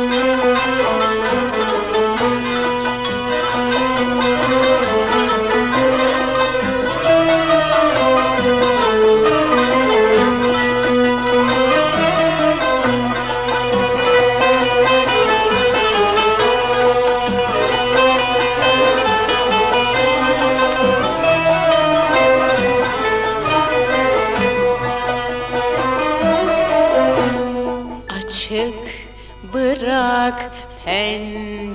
Açık bırak pencereni.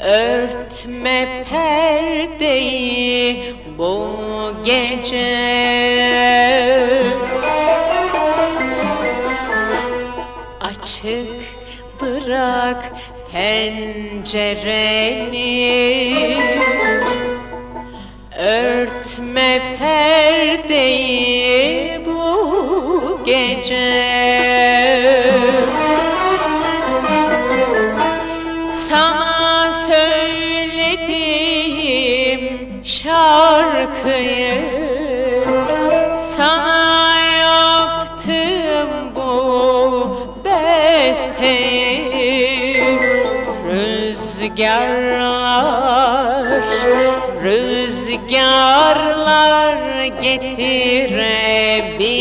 Örtme perdeyi bu gece. Açık bırak pencereni gece. Sana söylediğim şarkıyı Sana yaptım bu besteyi Rüzgarlar, rüzgarlar getirebilsin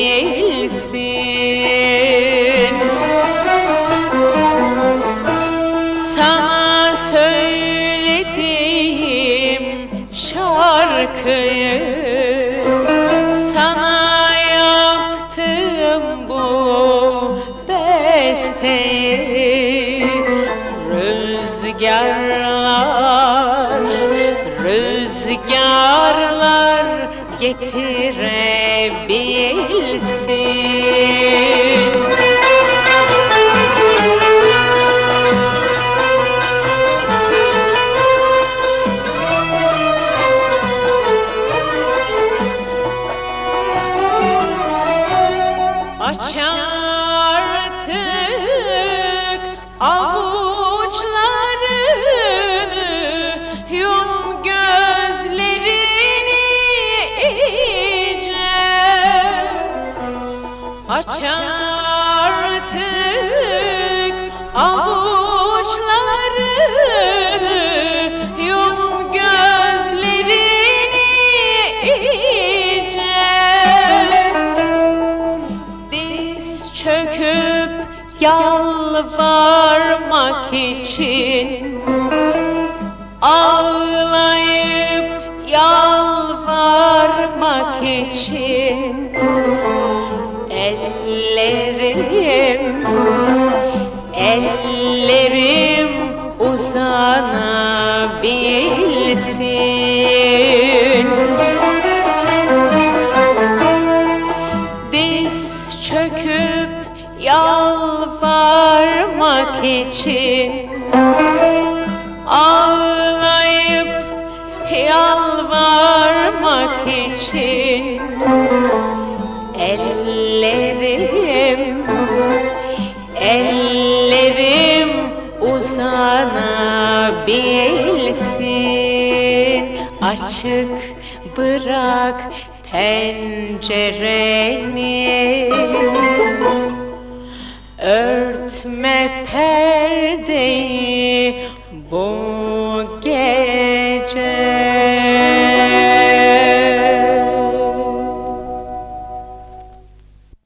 şarkıyı Sana yaptım bu besteyi. Rüzgarlar, rüzgarlar getirebilsin Aç artık avuçlarını Yum gözlerini iyice. Aç artık avuçlarını çöküp yalvarmak için Ağlayıp yalvarmak için Ellerim, ellerim uzanabilsin Diz çöküp yalvarmak için Ağlayıp yalvarmak için Ellerim, ellerim uzanabilsin. Açık bırak pencerenin